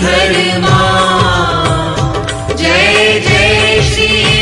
धा जय जय श्री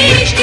East.